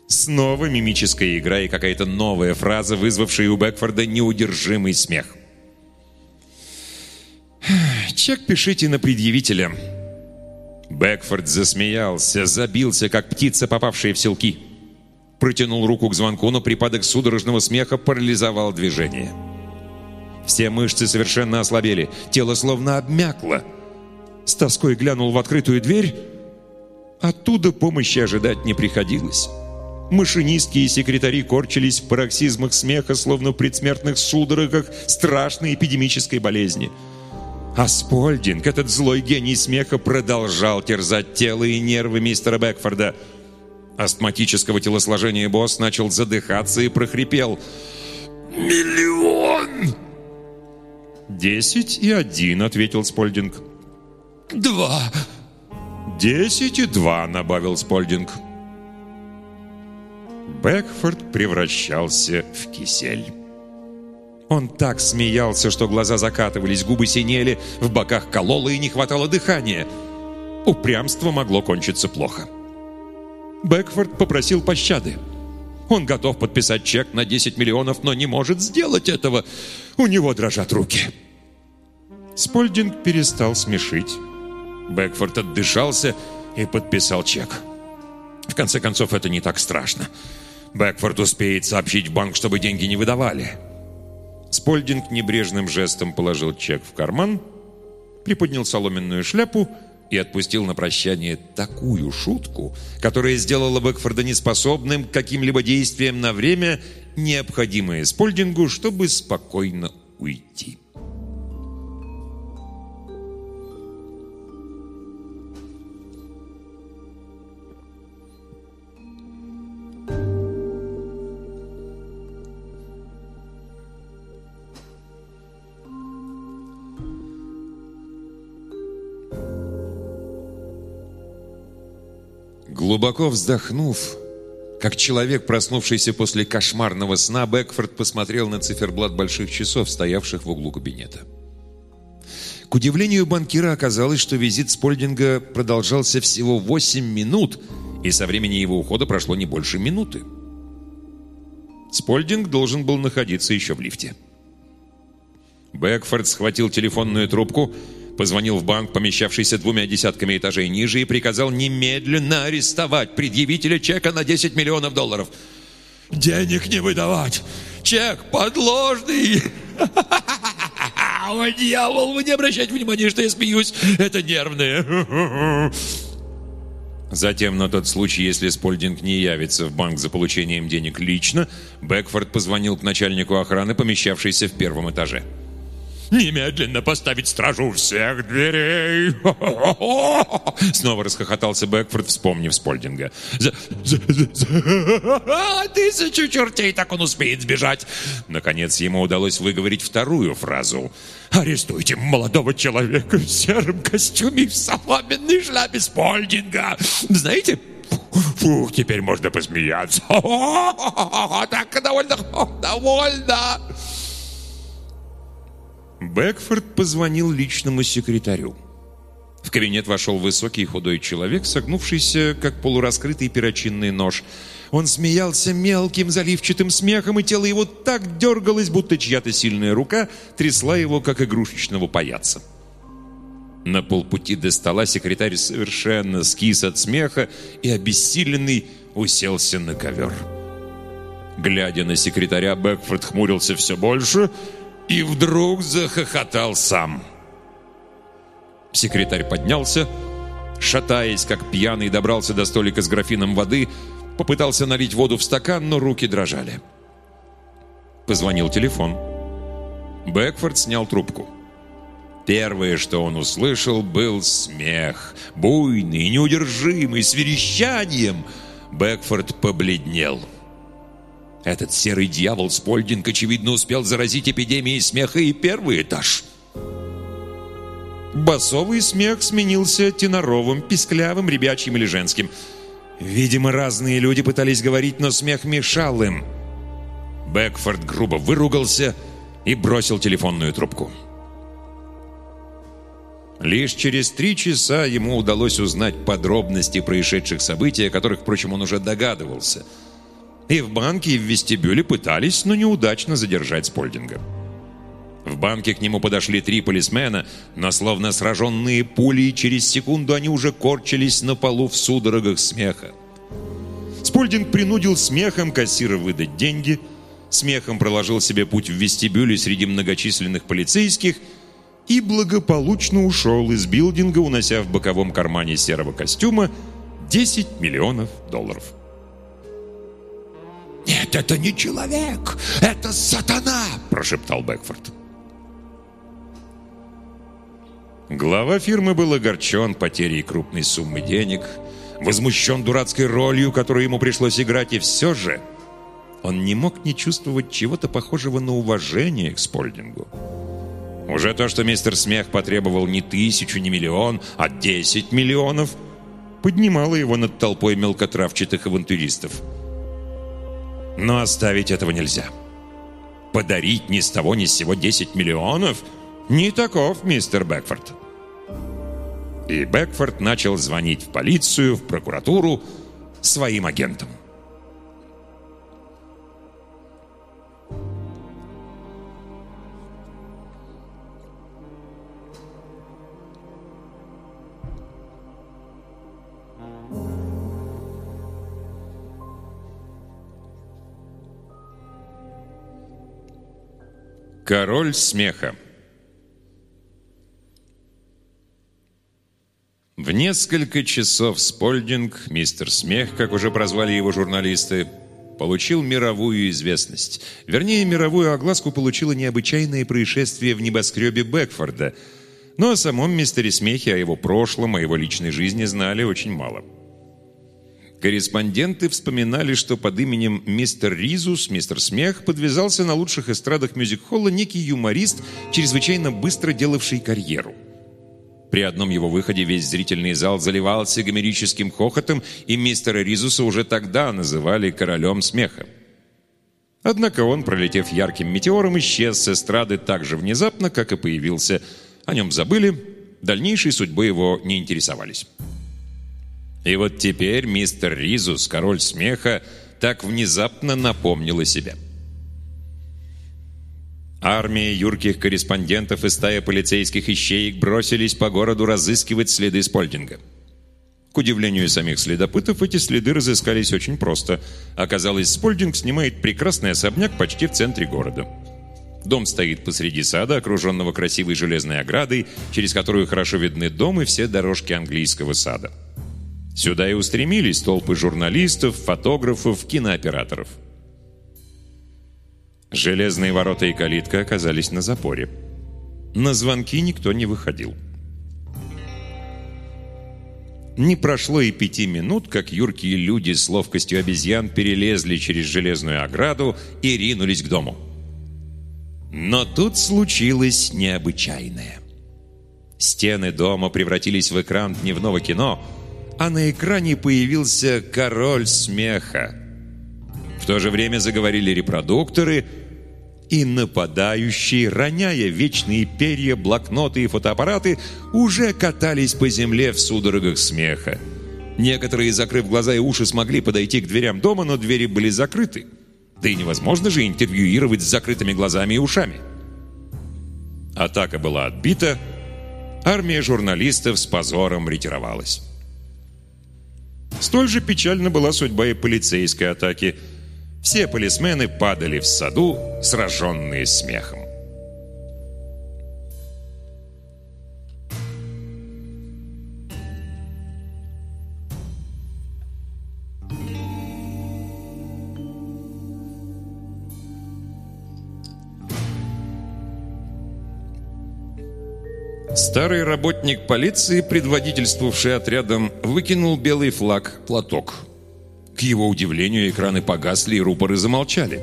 Снова мимическая игра и какая-то новая фраза, вызвавшая у Бэкфорда неудержимый смех. «Чек пишите на предъявителя». Бэкфорд засмеялся, забился, как птица, попавшая в селки. Протянул руку к звонку, но припадок судорожного смеха парализовал движение. Все мышцы совершенно ослабели, тело словно обмякло. С тоской глянул в открытую дверь. Оттуда помощи ожидать не приходилось. Машинистки и секретари корчились в пароксизмах смеха, словно в предсмертных судорогах страшной эпидемической болезни. А Спольдинг, этот злой гений смеха, продолжал терзать тело и нервы мистера Бэкфорда. Астматического телосложения босс начал задыхаться и прохрипел. «Миллион!» «Десять и один», — ответил Спольдинг.
«Два!»
«Десять и два», — добавил Спольдинг. Бэкфорд превращался в кисель. Он так смеялся, что глаза закатывались, губы синели, в боках кололо и не хватало дыхания. Упрямство могло кончиться плохо. Бэкфорд попросил пощады. Он готов подписать чек на 10 миллионов, но не может сделать этого. У него дрожат руки. Спольдинг перестал смешить. Бэкфорд отдышался и подписал чек. В конце концов, это не так страшно. Бэкфорд успеет сообщить в банк, чтобы деньги не выдавали. Спольдинг небрежным жестом положил чек в карман, приподнял соломенную шляпу и отпустил на прощание такую шутку, которая сделала Бэкфорда неспособным к каким-либо действиям на время, необходимое Спольдингу, чтобы спокойно уйти. Глубоко вздохнув, как человек, проснувшийся после кошмарного сна, Бэкфорд посмотрел на циферблат больших часов, стоявших в углу кабинета. К удивлению банкира оказалось, что визит Спольдинга продолжался всего 8 минут, и со времени его ухода прошло не больше минуты. Спольдинг должен был находиться еще в лифте. Бэкфорд схватил телефонную трубку позвонил в банк, помещавшийся двумя десятками этажей ниже, и приказал немедленно арестовать предъявителя чека на 10 миллионов долларов. «Денег не выдавать! Чек подложный!» «О, дьявол, вы не обращайте внимания, что я смеюсь! Это нервные!» Затем, на тот случай, если Спольдинг не явится в банк за получением денег лично, Бэкфорд позвонил к начальнику охраны, помещавшейся в первом этаже. Немедленно поставить стражу у всех дверей. Снова расхохотался Бэкфорд, вспомнив Спольдинга. Тысячу чертей, так он успеет сбежать. Наконец ему удалось выговорить вторую фразу. Арестуйте молодого человека в сером костюме в соломенной шляпе Спольдинга. Знаете, Фух, теперь можно посмеяться. Так, довольно, довольно. Бэкфорд позвонил личному секретарю. В кабинет вошел высокий худой человек, согнувшийся, как полураскрытый перочинный нож. Он смеялся мелким заливчатым смехом, и тело его так дергалось, будто чья-то сильная рука трясла его, как игрушечного паяца. На полпути до стола секретарь совершенно скис от смеха и, обессиленный, уселся на ковер. Глядя на секретаря, Бэкфорд хмурился все больше — и вдруг захохотал сам. Секретарь поднялся,
Шатаясь, как пьяный, добрался до столика с графином воды, попытался налить воду в стакан, но руки дрожали. Позвонил телефон. Бэкфорд снял трубку. Первое, что он услышал, был смех. Буйный, неудержимый, с верещанием. Бэкфорд побледнел. Этот серый дьявол Спольдинг, очевидно, успел заразить эпидемией смеха и первый этаж.
Басовый смех сменился теноровым, писклявым, ребячьим или женским. Видимо, разные люди пытались говорить, но смех мешал им.
Бэкфорд грубо выругался и бросил телефонную трубку. Лишь через три часа ему удалось узнать подробности происшедших событий, о которых, впрочем, он уже догадывался. И в банке, и в вестибюле пытались, но неудачно задержать Спольдинга. В банке к нему подошли три полисмена, но словно сраженные пулей, через секунду они уже корчились на полу в судорогах смеха.
Спольдинг принудил смехом кассира выдать деньги, смехом проложил себе путь в вестибюле среди многочисленных полицейских и благополучно ушел из билдинга, унося в боковом кармане серого костюма 10 миллионов долларов.
«Нет, это не человек, это сатана!» – прошептал Бэкфорд.
Глава фирмы был огорчен потерей крупной суммы денег, возмущен дурацкой ролью, которую ему пришлось играть, и все же он не мог не чувствовать чего-то похожего на уважение к Спольдингу. Уже то, что мистер Смех потребовал не тысячу, не миллион, а десять миллионов, поднимало его над толпой мелкотравчатых авантюристов. Но оставить этого нельзя. Подарить ни с того ни с сего 10 миллионов – не таков мистер Бэкфорд. И Бэкфорд начал звонить в полицию, в прокуратуру, своим агентам. Король смеха В несколько часов Спольдинг, мистер Смех, как уже прозвали его журналисты, получил мировую известность. Вернее, мировую огласку получило необычайное происшествие в небоскребе Бэкфорда. Но о самом мистере Смехе, о его прошлом, о его личной жизни знали очень мало. Корреспонденты вспоминали, что под именем мистер Ризус, мистер Смех, подвязался на лучших эстрадах мюзик-холла некий юморист, чрезвычайно быстро делавший карьеру – при одном его выходе весь зрительный зал заливался гомерическим хохотом, и мистера Ризуса уже тогда называли королем смеха. Однако он, пролетев ярким метеором, исчез с эстрады так же внезапно, как и появился. О нем забыли, дальнейшей судьбы его не интересовались. И вот теперь мистер Ризус, король смеха, так внезапно напомнил о себе. Армия юрких корреспондентов и стая полицейских ищеек бросились по городу разыскивать следы Спольдинга. К удивлению самих следопытов, эти следы разыскались очень просто. Оказалось, Спольдинг снимает прекрасный особняк почти в центре города. Дом стоит посреди сада, окруженного красивой железной оградой, через которую хорошо видны дом и все дорожки английского сада. Сюда и устремились толпы журналистов, фотографов, кинооператоров – Железные ворота и калитка оказались на запоре. На звонки никто не выходил. Не прошло и пяти минут, как юркие люди с ловкостью обезьян перелезли через железную ограду и ринулись к дому. Но тут случилось необычайное. Стены дома превратились в экран дневного кино, а на экране появился король смеха. В то же время заговорили репродукторы – и нападающие, роняя вечные перья, блокноты и фотоаппараты, уже катались по земле в судорогах смеха. Некоторые, закрыв глаза и уши, смогли подойти к дверям дома, но двери были закрыты. Да и невозможно же интервьюировать с закрытыми глазами и ушами. Атака была отбита, армия журналистов с позором ретировалась. Столь же печальна была судьба и полицейской атаки – все полисмены падали в саду, сраженные смехом.
Старый работник полиции, предводительствовавший отрядом, выкинул белый флаг, платок. К его удивлению, экраны погасли и рупоры замолчали.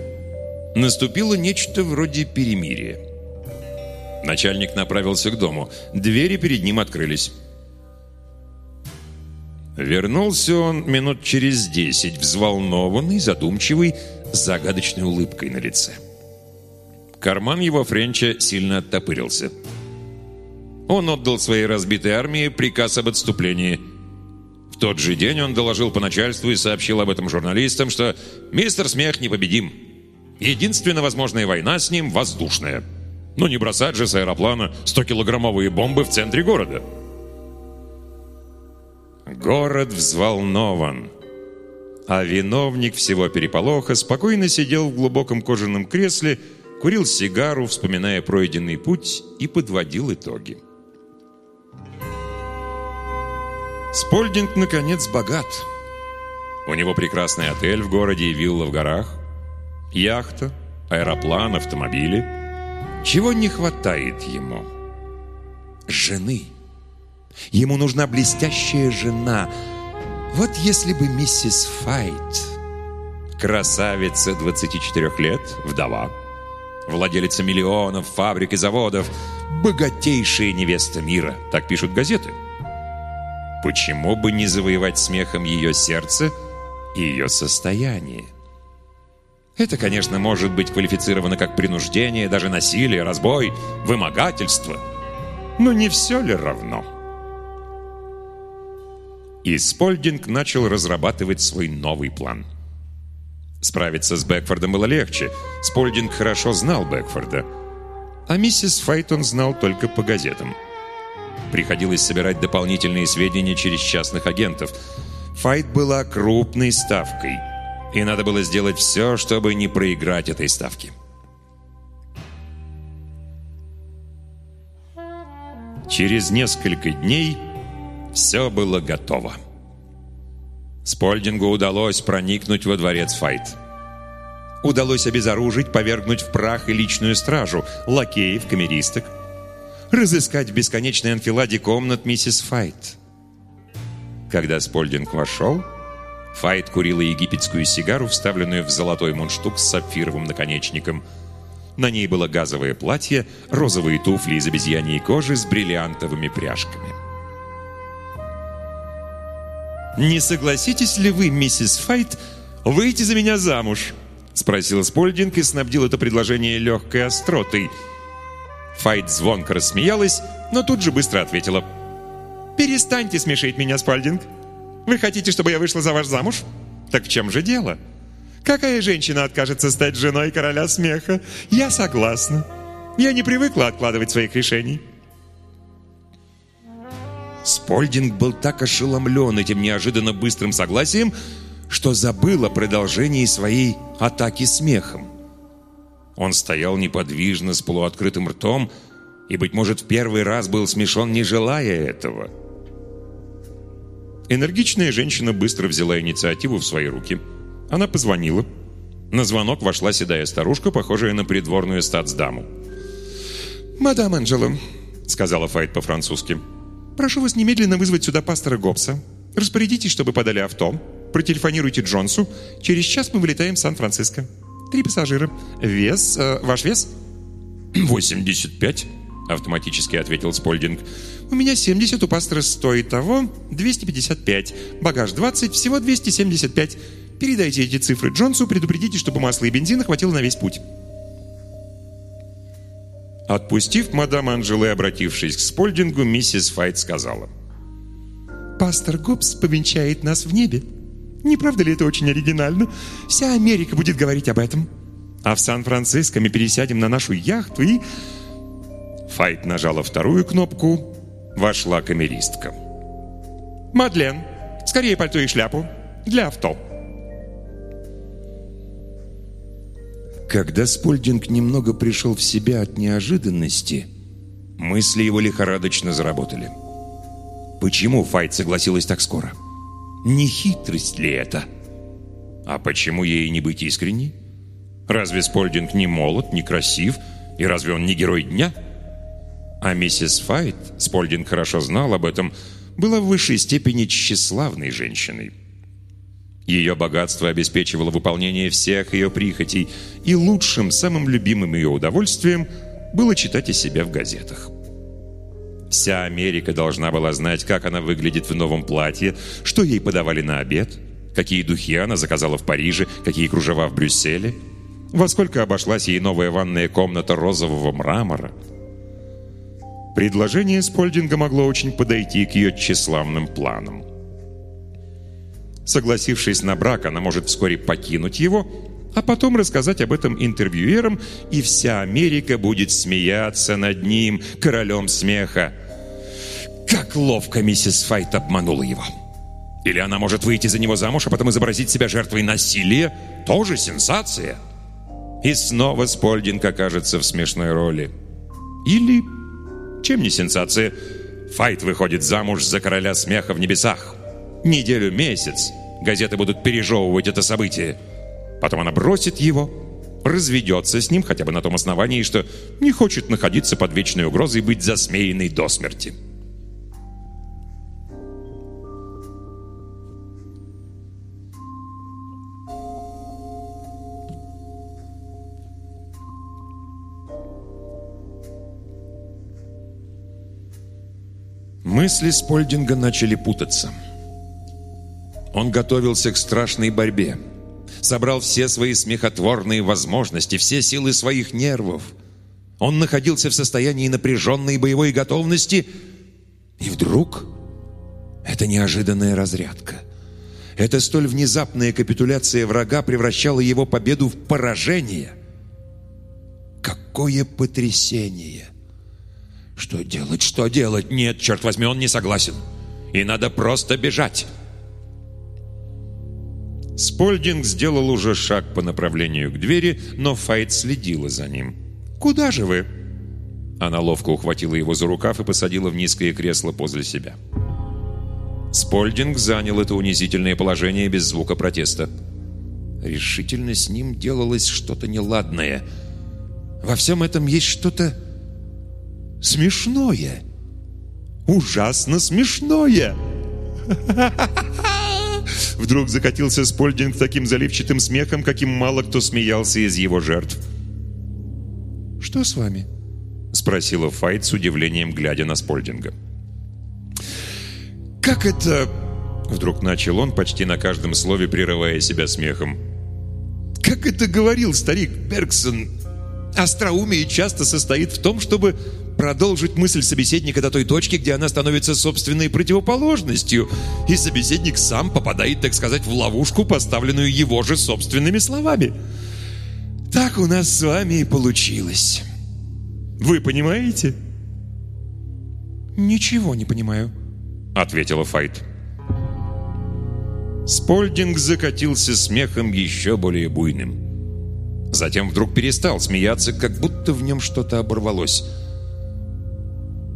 Наступило нечто вроде перемирия. Начальник направился к дому. Двери перед ним открылись. Вернулся он минут через десять, взволнованный, задумчивый, с загадочной улыбкой на лице. Карман его Френча сильно оттопырился. Он отдал своей разбитой армии приказ об отступлении. В тот же день он доложил по начальству и сообщил об этом журналистам, что «Мистер Смех непобедим. Единственная возможная война с ним – воздушная. Но не бросать же с аэроплана 100-килограммовые бомбы в центре города».
Город взволнован. А виновник всего переполоха спокойно сидел в глубоком кожаном кресле, курил сигару, вспоминая пройденный путь и подводил итоги. Спольдинг, наконец, богат. У него прекрасный отель в городе и вилла в горах, яхта, аэроплан, автомобили. Чего не хватает ему? Жены. Ему нужна блестящая жена. Вот если бы миссис Файт, красавица 24 лет, вдова, владелица миллионов фабрик и заводов, богатейшая невеста мира, так пишут газеты. Почему бы не завоевать смехом ее сердце и ее состояние? Это, конечно, может быть квалифицировано как принуждение, даже насилие, разбой, вымогательство. Но не все ли равно? И начал разрабатывать свой новый план. Справиться с Бэкфордом было легче. Спольдинг хорошо знал Бэкфорда. А миссис Файтон знал только по газетам. Приходилось собирать дополнительные сведения через частных агентов. Файт была крупной ставкой. И надо было сделать все, чтобы не проиграть этой ставки. Через несколько дней все было готово. Спольдингу удалось проникнуть во дворец Файт. Удалось обезоружить, повергнуть в прах и личную стражу, лакеев, камеристок, разыскать в бесконечной анфиладе комнат миссис Файт. Когда Спольдинг вошел, Файт курила египетскую сигару, вставленную в золотой мундштук с сапфировым наконечником. На ней было газовое платье, розовые туфли из обезьяньей кожи с бриллиантовыми пряжками. «Не согласитесь ли вы, миссис Файт, выйти за меня замуж?» Спросила Спольдинг и снабдил это предложение легкой остротой. Файт звонко рассмеялась, но тут же быстро ответила. «Перестаньте смешить меня, Спольдинг. Вы хотите, чтобы я вышла за ваш замуж? Так в чем же дело? Какая женщина откажется стать женой короля смеха? Я согласна. Я не привыкла откладывать своих решений». Спольдинг был так ошеломлен этим неожиданно быстрым согласием, что забыл о продолжении своей атаки смехом. Он стоял неподвижно с полуоткрытым ртом и, быть может, в первый раз был смешон, не желая этого. Энергичная женщина быстро взяла инициативу в свои руки. Она позвонила. На звонок вошла седая старушка, похожая на придворную статсдаму. «Мадам Анджело», — сказала Файт по-французски, — Прошу вас немедленно вызвать сюда пастора Гоббса. Распорядитесь, чтобы подали авто. Протелефонируйте Джонсу. Через час мы вылетаем в Сан-Франциско. Три пассажира. Вес... Э, ваш вес?»
«85», — автоматически ответил Спольдинг.
«У меня 70, у пастора стоит того 255. Багаж 20, всего 275. Передайте эти цифры Джонсу, предупредите, чтобы масла и бензина хватило на весь путь». Отпустив мадам Анжелы и обратившись к Спольдингу, миссис Файт сказала. «Пастор Гоббс повенчает нас в небе. Не правда ли это очень оригинально? Вся Америка будет говорить об этом. А в Сан-Франциско мы пересядем на нашу яхту и...» Файт нажала вторую кнопку. Вошла камеристка. «Мадлен, скорее пальто и шляпу. Для авто». Когда Спольдинг немного пришел в себя от неожиданности, мысли его лихорадочно заработали. Почему Файт согласилась так скоро? Не хитрость ли это? А почему ей не быть искренней? Разве Спольдинг не молод, не красив? И разве он не герой дня? А миссис Файт, Спольдинг хорошо знал об этом, была в высшей степени тщеславной женщиной. Ее богатство обеспечивало выполнение всех ее прихотей, и лучшим, самым любимым ее удовольствием было читать о себе в газетах. Вся Америка должна была знать, как она выглядит в новом платье, что ей подавали на обед, какие духи она заказала в Париже, какие кружева в Брюсселе, во сколько обошлась ей новая ванная комната розового мрамора. Предложение Спольдинга могло очень подойти к ее тщеславным планам. Согласившись на брак, она может вскоре покинуть его, а потом рассказать об этом интервьюерам, и вся Америка будет смеяться над ним, королем смеха. Как ловко миссис Файт обманула его. Или она может выйти за него замуж, а потом изобразить себя жертвой насилия. Тоже сенсация. И снова Спольдинг окажется в смешной роли. Или, чем не сенсация, Файт выходит замуж за короля смеха в небесах. Неделю, месяц газеты будут пережевывать это событие. Потом она бросит его, разведется с ним хотя бы на том основании, что не хочет находиться под вечной угрозой быть засмеянной до смерти. Мысли Спольдинга начали путаться. Он готовился к страшной борьбе. Собрал все свои смехотворные возможности, все силы своих нервов. Он находился в состоянии напряженной боевой готовности, и вдруг эта неожиданная разрядка. Эта столь внезапная капитуляция врага превращала его победу в поражение. Какое потрясение! Что делать, что делать? Нет, черт возьми, он не согласен. И надо просто бежать. Спольдинг сделал уже шаг по направлению к двери, но Файт следила за ним. «Куда же вы?» Она ловко ухватила его за рукав и посадила в низкое кресло возле себя. Спольдинг занял это унизительное положение без звука протеста. Решительно с ним делалось что-то неладное. Во всем этом есть что-то смешное. Ужасно смешное. Вдруг закатился Спольдинг таким заливчатым смехом, каким мало кто смеялся из его жертв. «Что с вами?» — спросила Файт с удивлением, глядя на Спольдинга. «Как это...» — вдруг начал он, почти на каждом слове прерывая себя смехом. «Как это говорил старик Бергсон, остроумие часто состоит в том, чтобы продолжить мысль собеседника до той точки, где она становится собственной противоположностью, и собеседник сам попадает, так сказать, в ловушку, поставленную его же собственными словами. Так у нас с вами и получилось. Вы понимаете? «Ничего не понимаю», — ответила Файт. Спольдинг закатился смехом еще более буйным. Затем вдруг перестал смеяться, как будто в нем что-то оборвалось.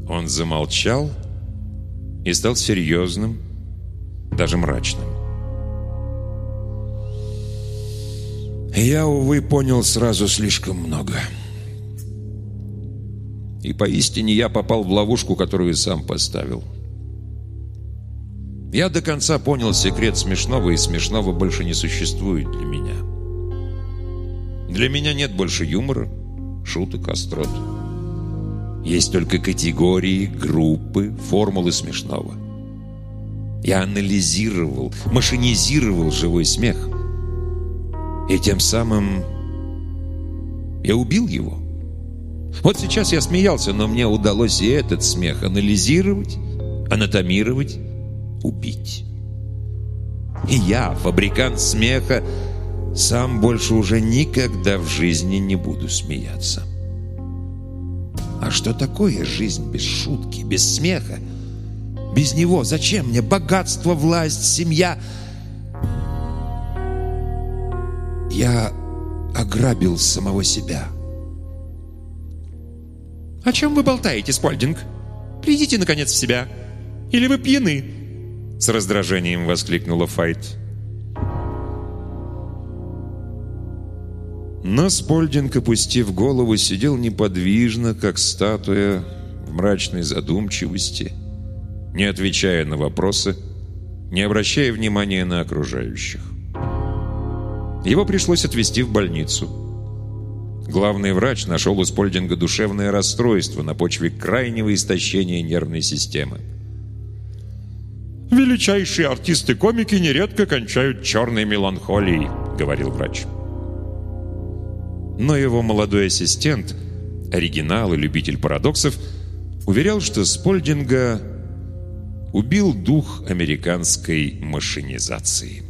Он замолчал и стал серьезным, даже мрачным. Я, увы, понял сразу слишком много. И поистине я попал в ловушку, которую сам поставил. Я до конца понял секрет смешного, и смешного больше не существует для меня. Для меня нет больше юмора, шуток, острот. Есть только категории, группы, формулы смешного. Я анализировал, машинизировал живой смех. И тем самым я убил его. Вот сейчас я смеялся, но мне удалось и этот смех анализировать, анатомировать, убить. И я, фабрикант смеха, сам больше уже никогда в жизни не буду смеяться. А что такое жизнь без шутки, без смеха? Без него зачем мне богатство, власть, семья? Я ограбил самого себя. «О чем вы болтаете, Спольдинг? Придите, наконец, в себя. Или вы пьяны?» С раздражением воскликнула Файт. Но Спольдинг, опустив голову, сидел неподвижно, как статуя,
в мрачной задумчивости, не отвечая на вопросы, не обращая внимания на окружающих. Его пришлось отвезти в больницу. Главный врач нашел у Спольдинга душевное расстройство на почве крайнего истощения нервной системы.
«Величайшие артисты-комики нередко кончают черной меланхолией», — говорил врач. Но его молодой ассистент, оригинал и любитель парадоксов, уверял, что Спольдинга убил дух американской машинизации.